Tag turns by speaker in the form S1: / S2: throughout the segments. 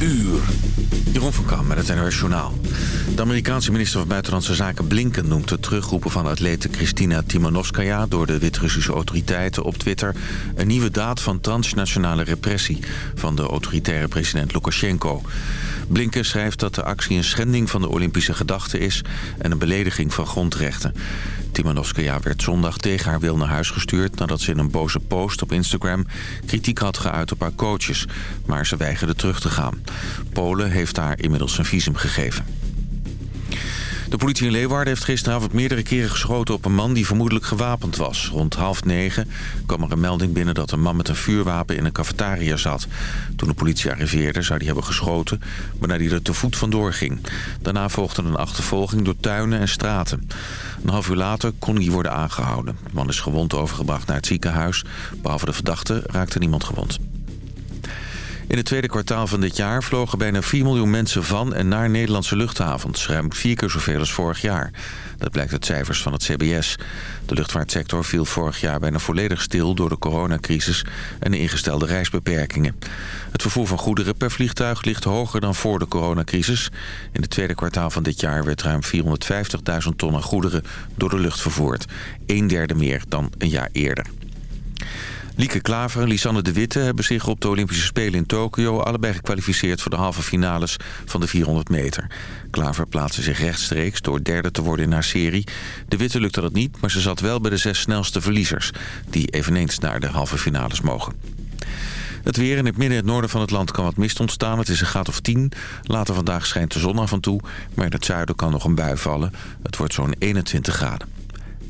S1: uur.
S2: Jeroen van Kam met het NOS Journaal. De Amerikaanse minister van Buitenlandse Zaken Blinken noemt het terugroepen van atlete Kristina Timanovskaya door de Wit-Russische autoriteiten op Twitter een nieuwe daad van transnationale repressie van de autoritaire president Lukashenko. Blinken schrijft dat de actie een schending van de Olympische gedachte is en een belediging van grondrechten. Timanovskaya werd zondag tegen haar wil naar huis gestuurd... nadat ze in een boze post op Instagram kritiek had geuit op haar coaches. Maar ze weigerde terug te gaan. Polen heeft haar inmiddels een visum gegeven. De politie in Leeuwarden heeft gisteravond meerdere keren geschoten op een man die vermoedelijk gewapend was. Rond half negen kwam er een melding binnen dat een man met een vuurwapen in een cafetaria zat. Toen de politie arriveerde zou hij hebben geschoten, waarna hij er te voet vandoor ging. Daarna volgde een achtervolging door tuinen en straten. Een half uur later kon hij worden aangehouden. De man is gewond overgebracht naar het ziekenhuis. Behalve de verdachte raakte niemand gewond. In het tweede kwartaal van dit jaar vlogen bijna 4 miljoen mensen van en naar Nederlandse luchthavens. Ruim vier keer zoveel als vorig jaar. Dat blijkt uit cijfers van het CBS. De luchtvaartsector viel vorig jaar bijna volledig stil door de coronacrisis en de ingestelde reisbeperkingen. Het vervoer van goederen per vliegtuig ligt hoger dan voor de coronacrisis. In het tweede kwartaal van dit jaar werd ruim 450.000 ton goederen door de lucht vervoerd. Een derde meer dan een jaar eerder. Lieke Klaver en Lisanne de Witte hebben zich op de Olympische Spelen in Tokio... allebei gekwalificeerd voor de halve finales van de 400 meter. Klaver plaatste zich rechtstreeks door derde te worden in haar serie. De Witte lukte dat niet, maar ze zat wel bij de zes snelste verliezers... die eveneens naar de halve finales mogen. Het weer in het midden en het noorden van het land kan wat mist ontstaan. Het is een graad of 10. Later vandaag schijnt de zon af en toe. Maar in het zuiden kan nog een bui vallen. Het wordt zo'n 21 graden.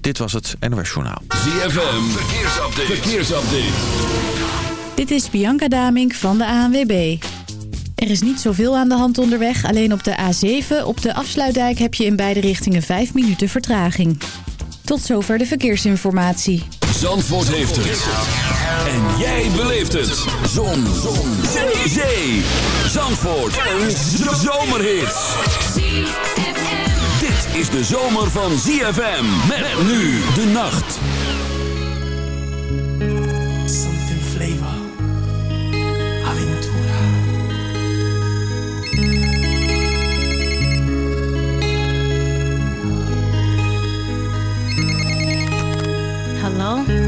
S2: Dit was het NOS Journaal.
S1: ZFM, verkeersupdate. verkeersupdate.
S3: Dit is Bianca Damink van de ANWB. Er is niet zoveel aan de hand onderweg. Alleen op de A7, op de afsluitdijk, heb je in beide richtingen 5 minuten vertraging. Tot zover de verkeersinformatie.
S1: Zandvoort heeft het. En jij beleeft het. Zon. Zon. Zee. Zandvoort. Een zomerhit is de zomer van ZFM. Met nu de nacht.
S4: Something flavor. Aventura.
S3: Hallo?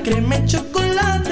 S5: crema chocolate.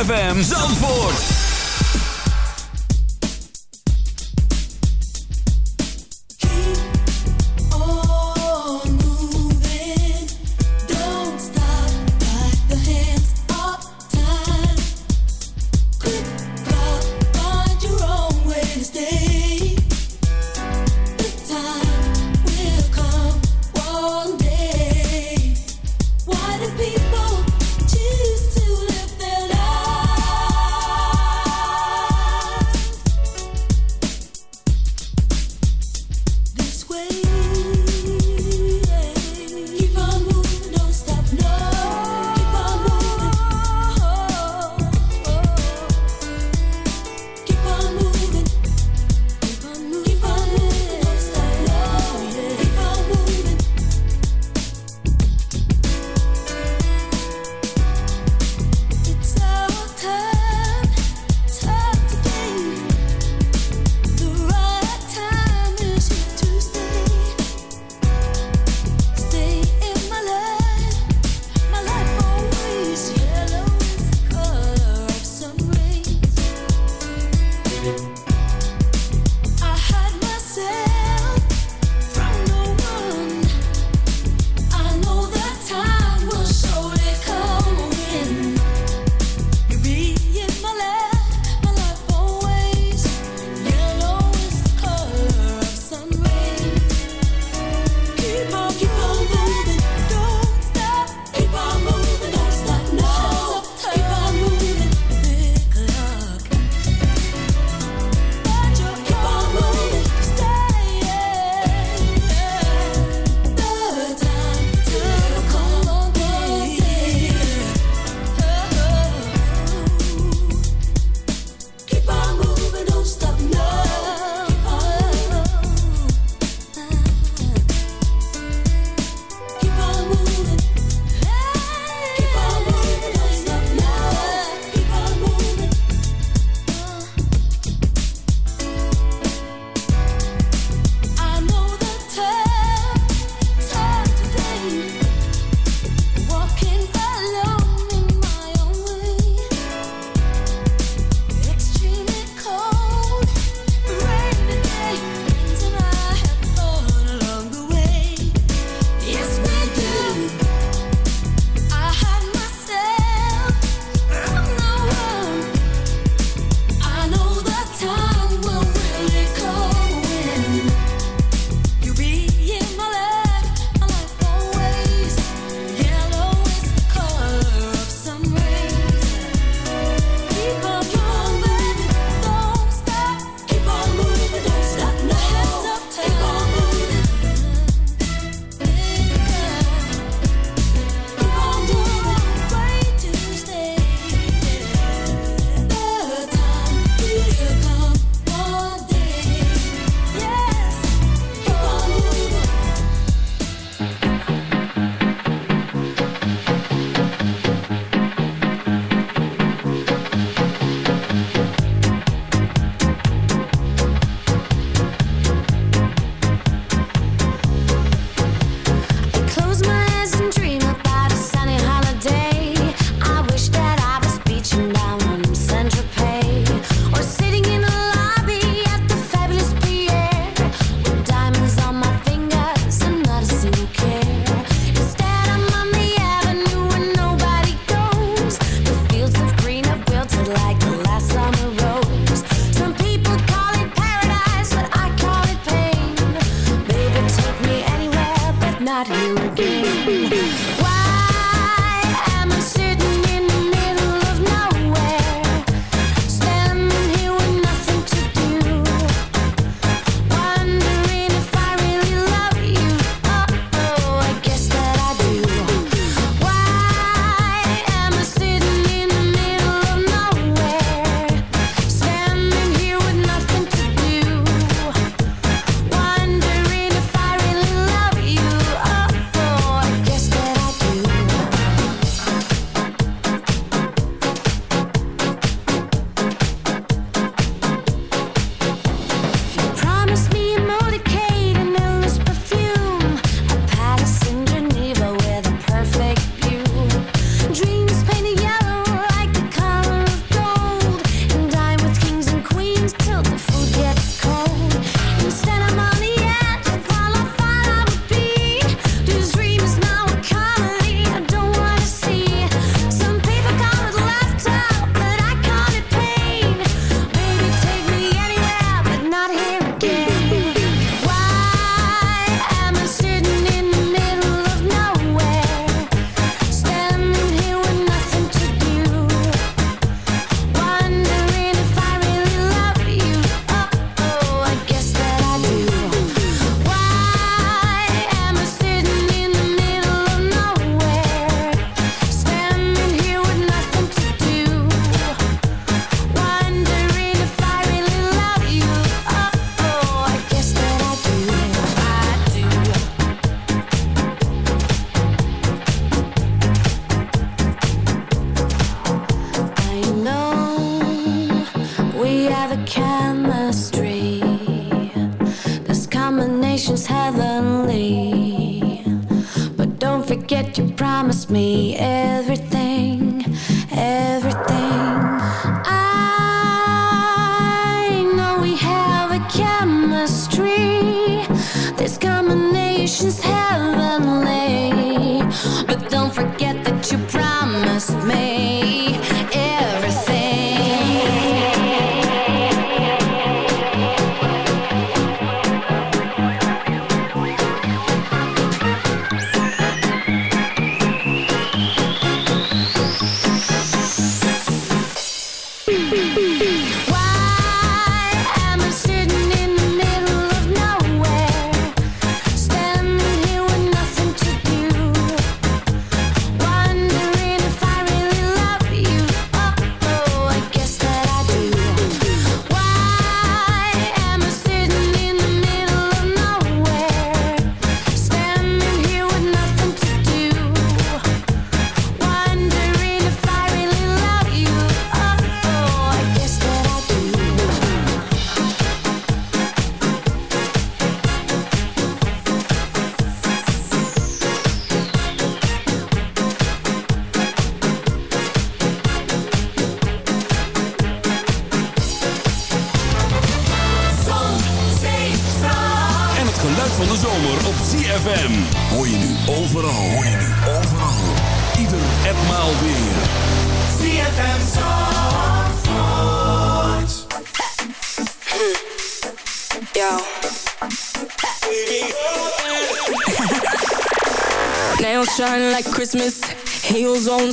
S1: ZFM Zandvoort.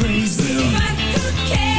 S6: crazy. But who cares?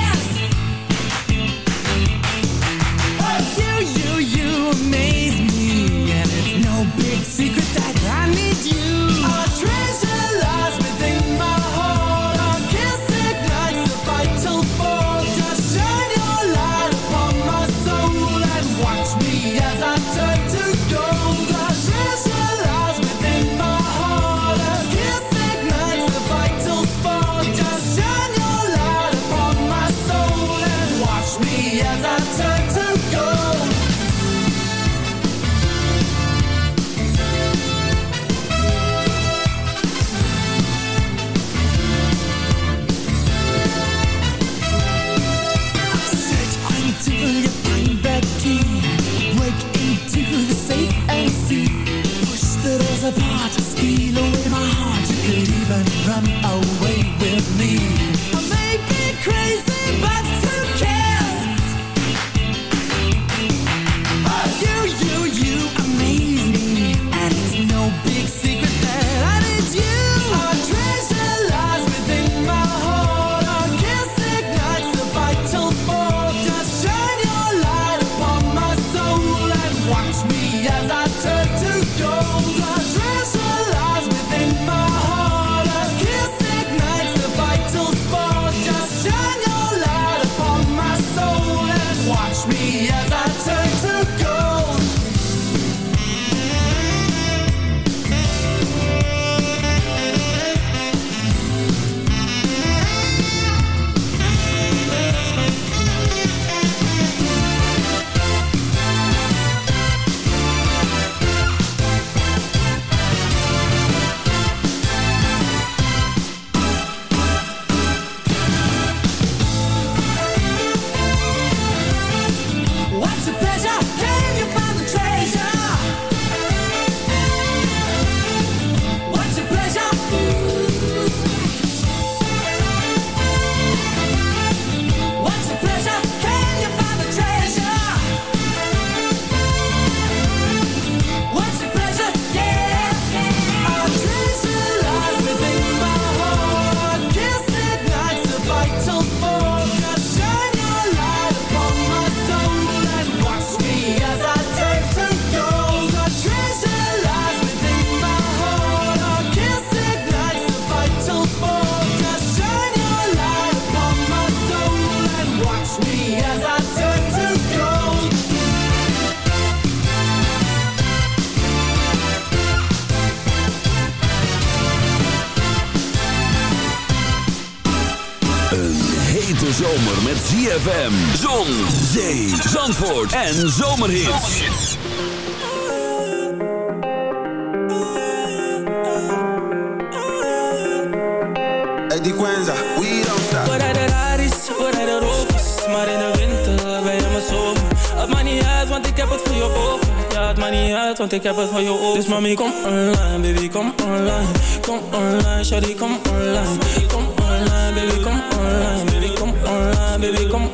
S1: Zandvoort en Zomerhits.
S7: Eddie Quenza, we don't stop.
S8: Wat hij de raar is, wat hij de roof is. Maar in de winter ben je mijn zomer. Het maakt niet uit, want ik heb het voor je over. Ja, het maakt niet uit, want ik heb het voor je over. Dus mami, kom online, baby, kom online. Kom online, shawty, kom online. Kom online, baby, kom online. Baby, kom online, baby, kom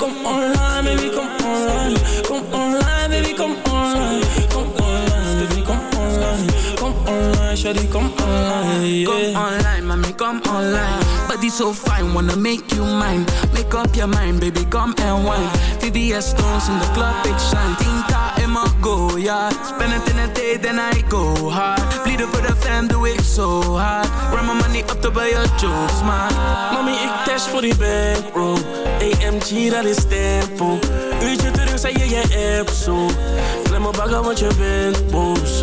S8: Kom online, baby, kom online. Kom online, baby, kom online. Kom online, baby, kom online. Kom online, shawty, kom online.
S9: Come online, mommy, come online. Body so fine, wanna make you mine. Make up your mind, baby, come and wine. VVS stones in the club, big shine. Tinta in my go, yeah. Spend it in a day, then I go hard. Bleeden for the fam, do it so hard. Run my money up to buy your jokes, man.
S8: Mami, ik dash voor die bankroll. AMG, dat is tempo. Uurtje terug, zei je je app zo. Klem me bagger, want je bent boos.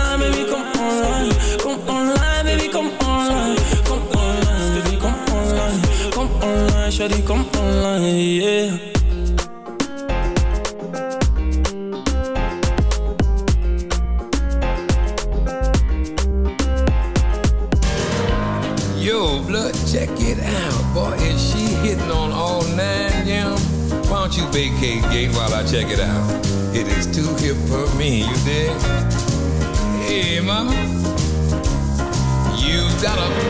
S8: shawty, come online, yeah.
S10: Yo, blood, check it out. Boy, is she hitting on all nine, yeah? Why don't you vacate gate while I check it out? It is too hip for me, you dig? Hey, mama. You got a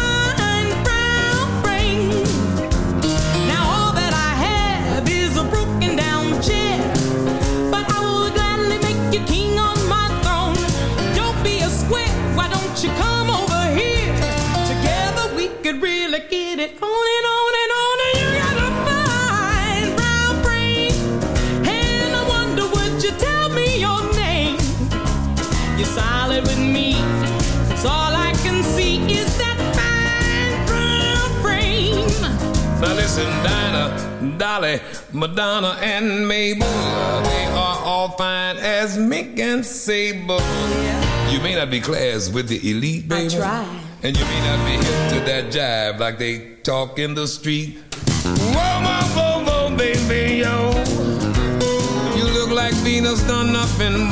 S10: not be class with the elite, baby.
S5: try.
S10: And you may not be hip to that jive like they talk in the street. Whoa, whoa, whoa, whoa, baby, yo. You look like Venus done up in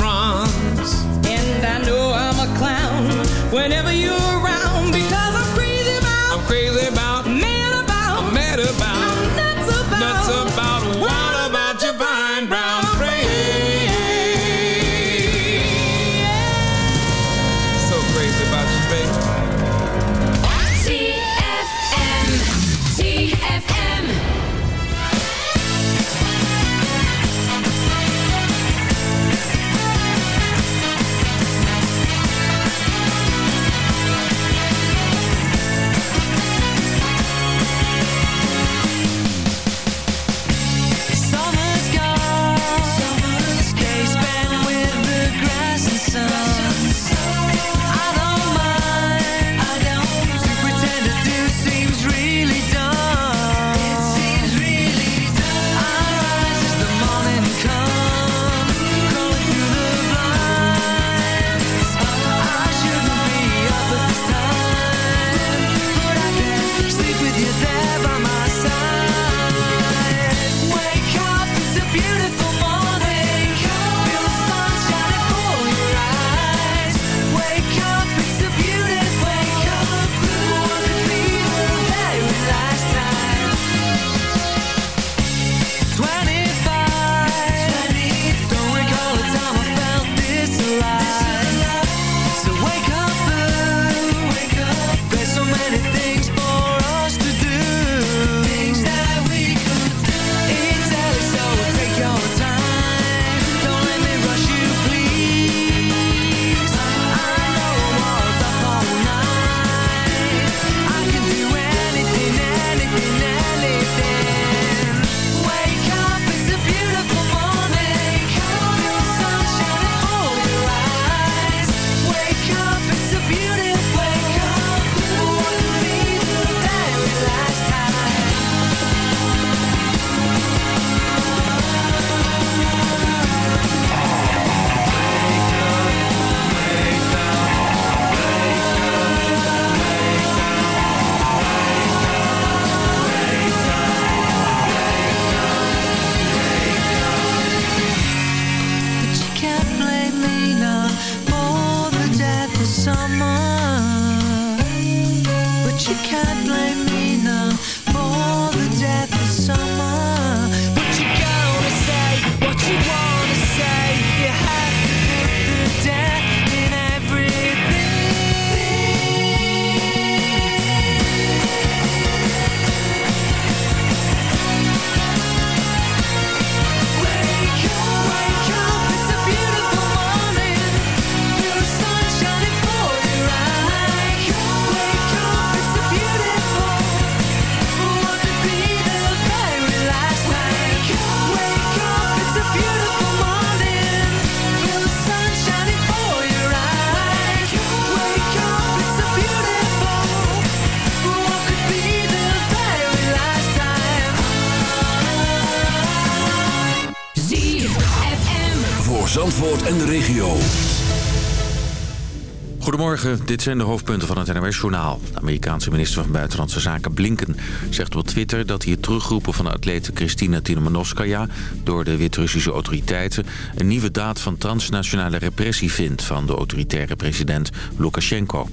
S2: Dit zijn de hoofdpunten van het NOS-journaal. De Amerikaanse minister van Buitenlandse Zaken Blinken zegt op Twitter... dat hij het terugroepen van de atlete Kristina Timonovskaya... door de Wit-Russische autoriteiten een nieuwe daad van transnationale repressie vindt... van de autoritaire president Lukashenko.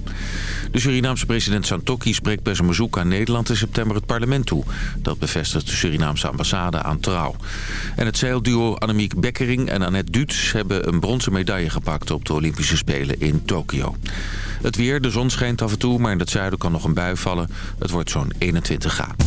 S2: De Surinaamse president Santokki spreekt bij zijn bezoek aan Nederland in september het parlement toe. Dat bevestigt de Surinaamse ambassade aan Trouw. En het zeilduo Annemiek Bekkering en Annette Duits hebben een bronzen medaille gepakt op de Olympische Spelen in Tokio. Het weer, de zon schijnt af en toe, maar in het zuiden kan nog een bui vallen. Het wordt zo'n 21 graden.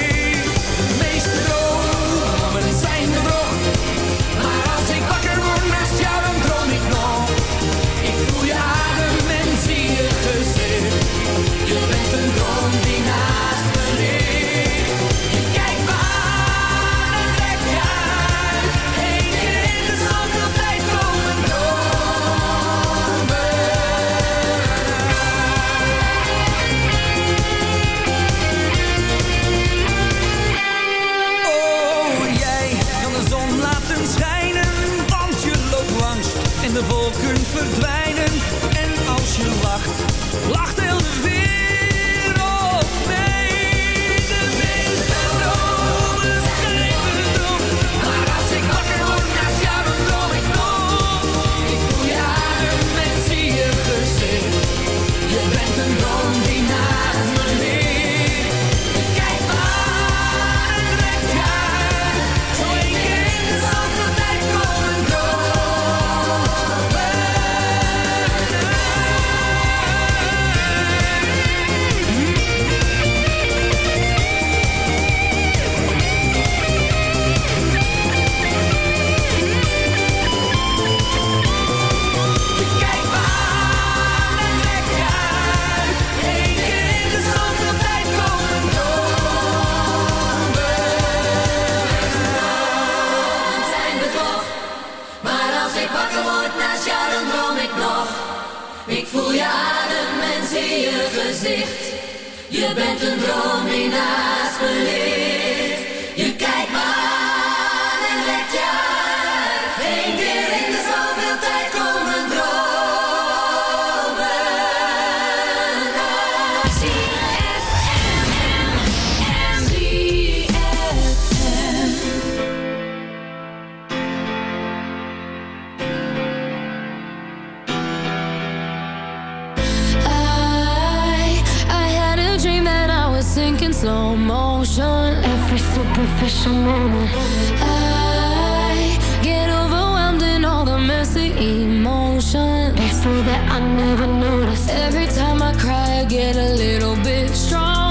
S11: the emotion. It's that I never noticed. Every time I cry I get a little bit strong.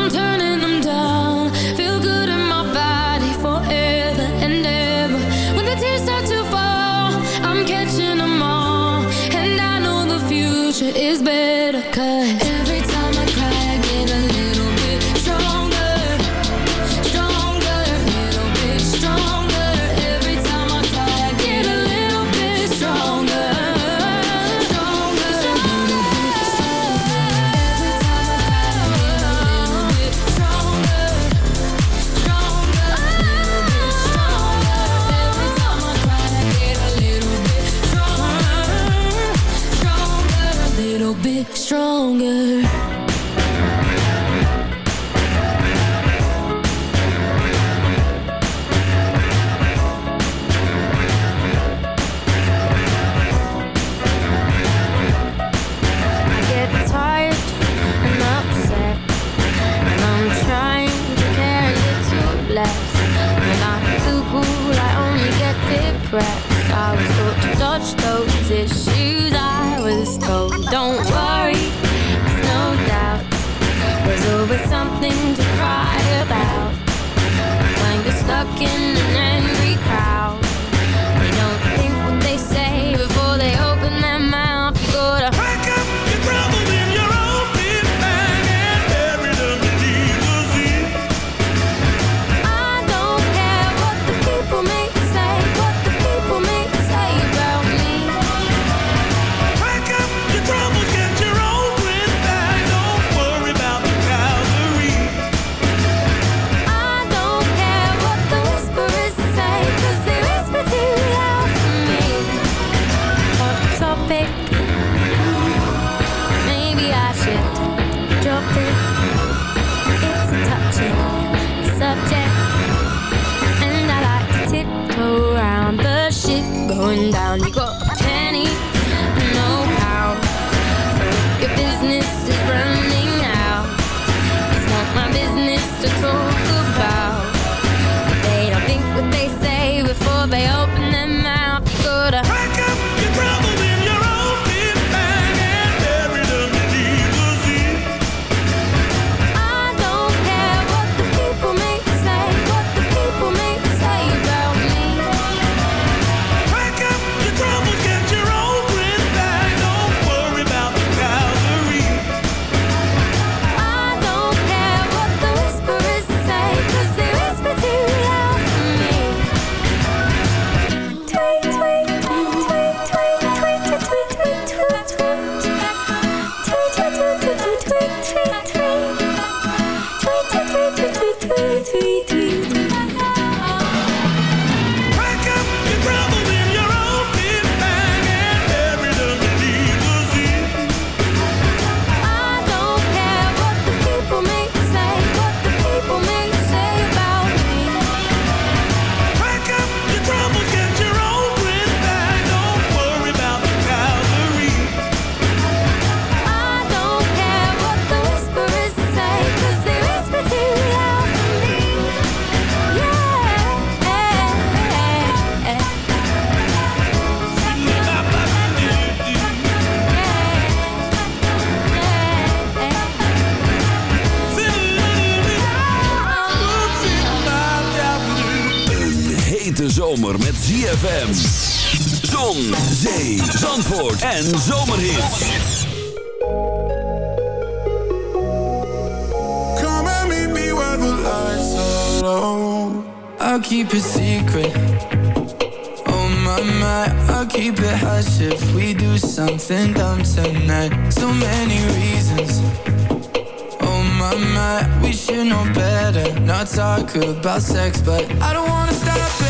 S11: I'm turning
S1: zomer met ZFM. Zon, zee, zandvoort en zomerhits.
S12: Come and meet me where the lights are low.
S13: I'll keep it secret. Oh my my, I'll keep it hush if we do something dumb tonight. So many reasons. Oh my my, we should know better. Not talk about sex, but I don't wanna stop it.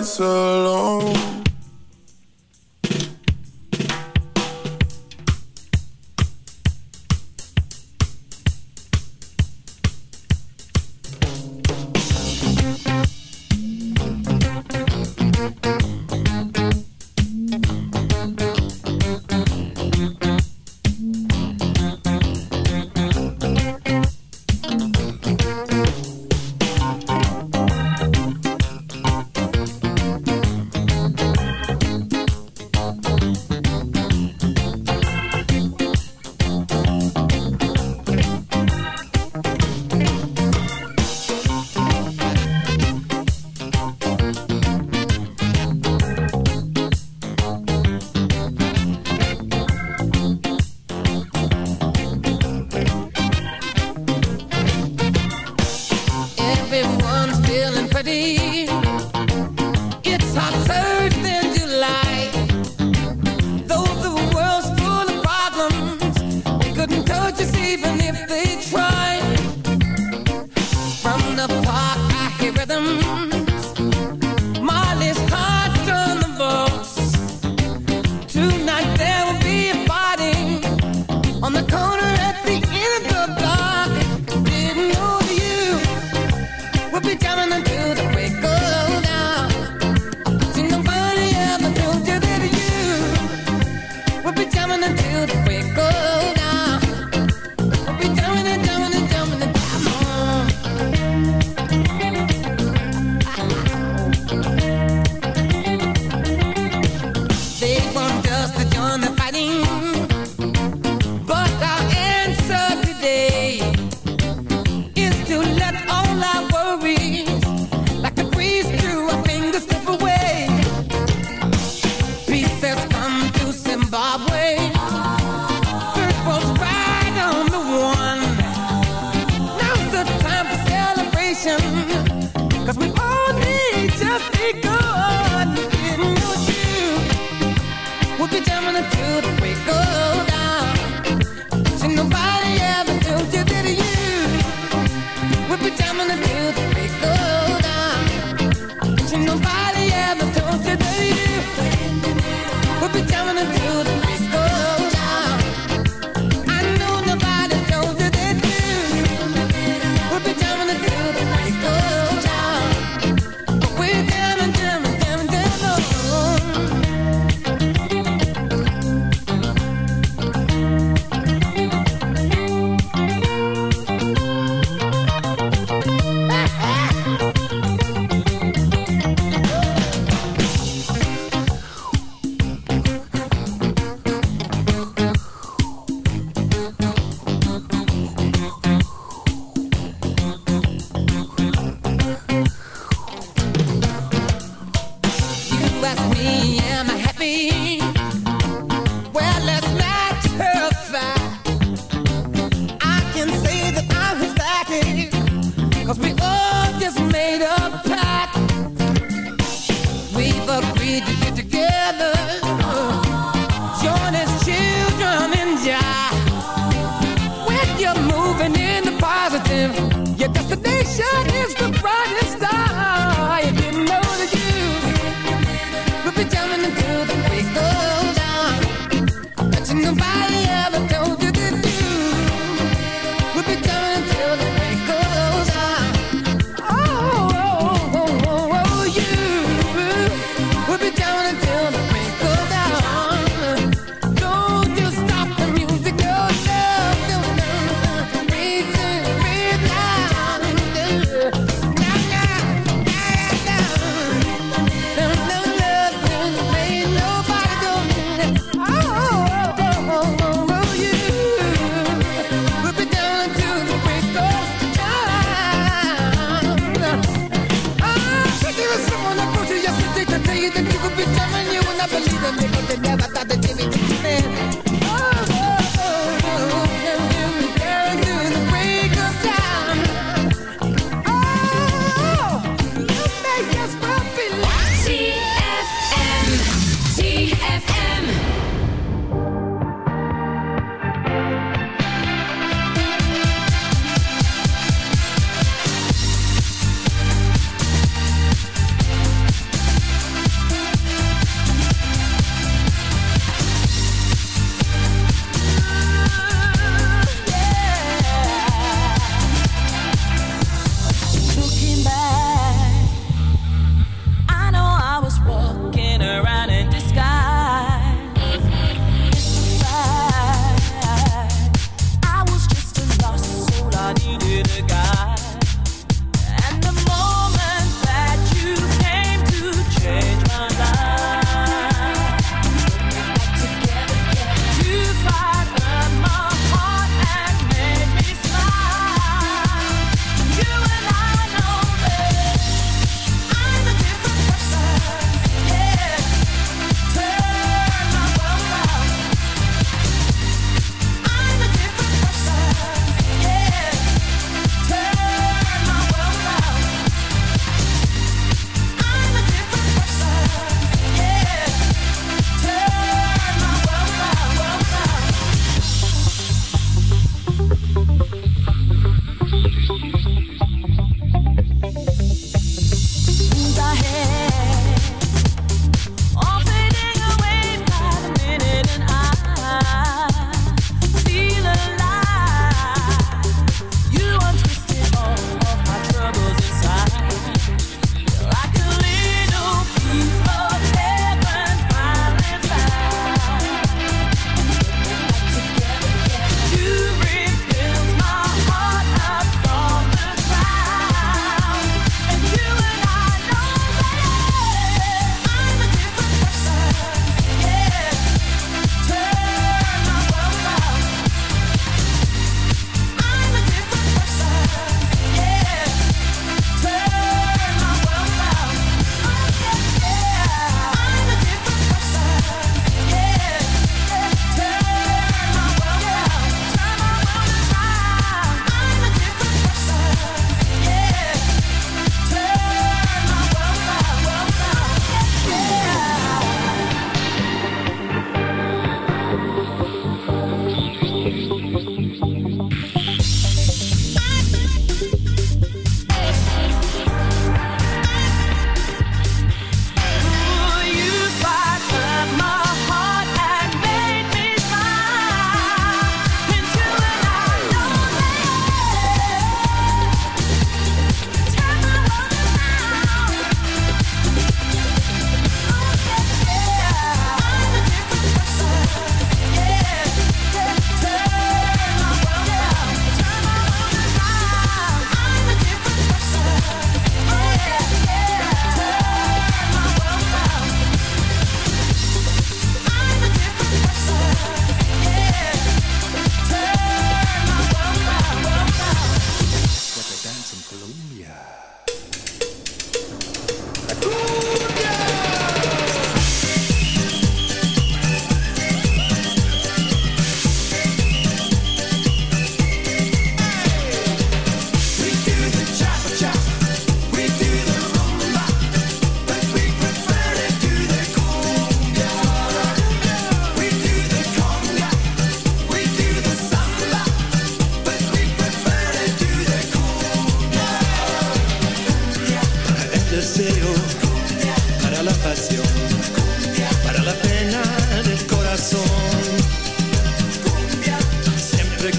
S14: nights alone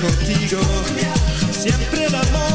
S14: contigo, siempre el amor,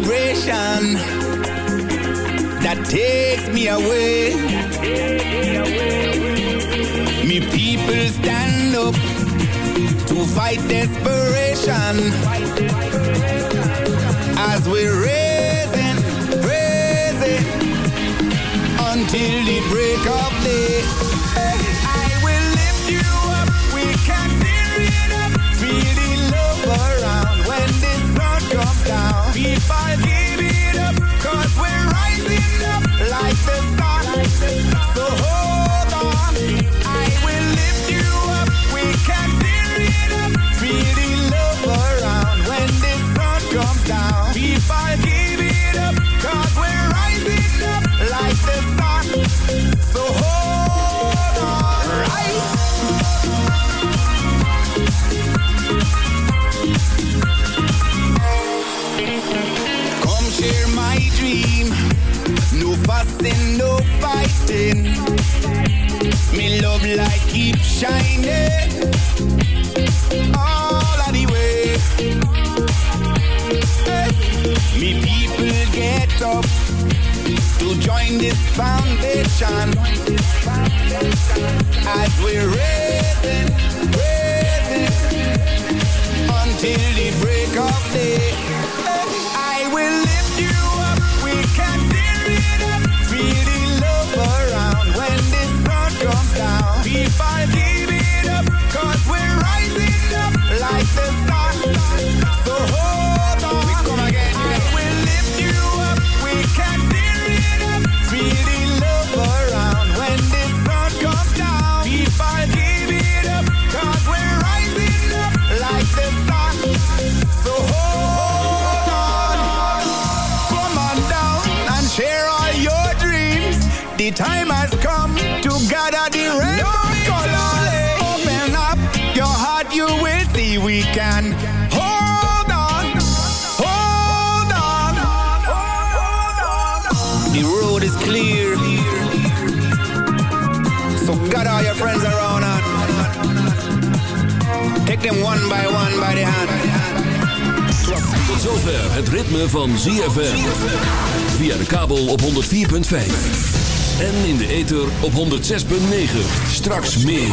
S15: vibration that takes me away. Me people stand up to fight desperation as we're raising, raising until the break of day. Down. Give it up, cause we're rising up like the sun. So hold on? Come share my dream. No fussing, no fighting. Me love light keep shining. Join this foundation. As we're raising, raising until the break of day. I will lift you up, we can tear it up, feel love around when the sun comes down. People you will see we can. Hold on, hold on. The road is clear. So gather all your friends around take them one by one by the hand.
S1: Tot zover het ritme van ZFM. Via de kabel op 104.5. En in de ether op 106.9. Straks meer.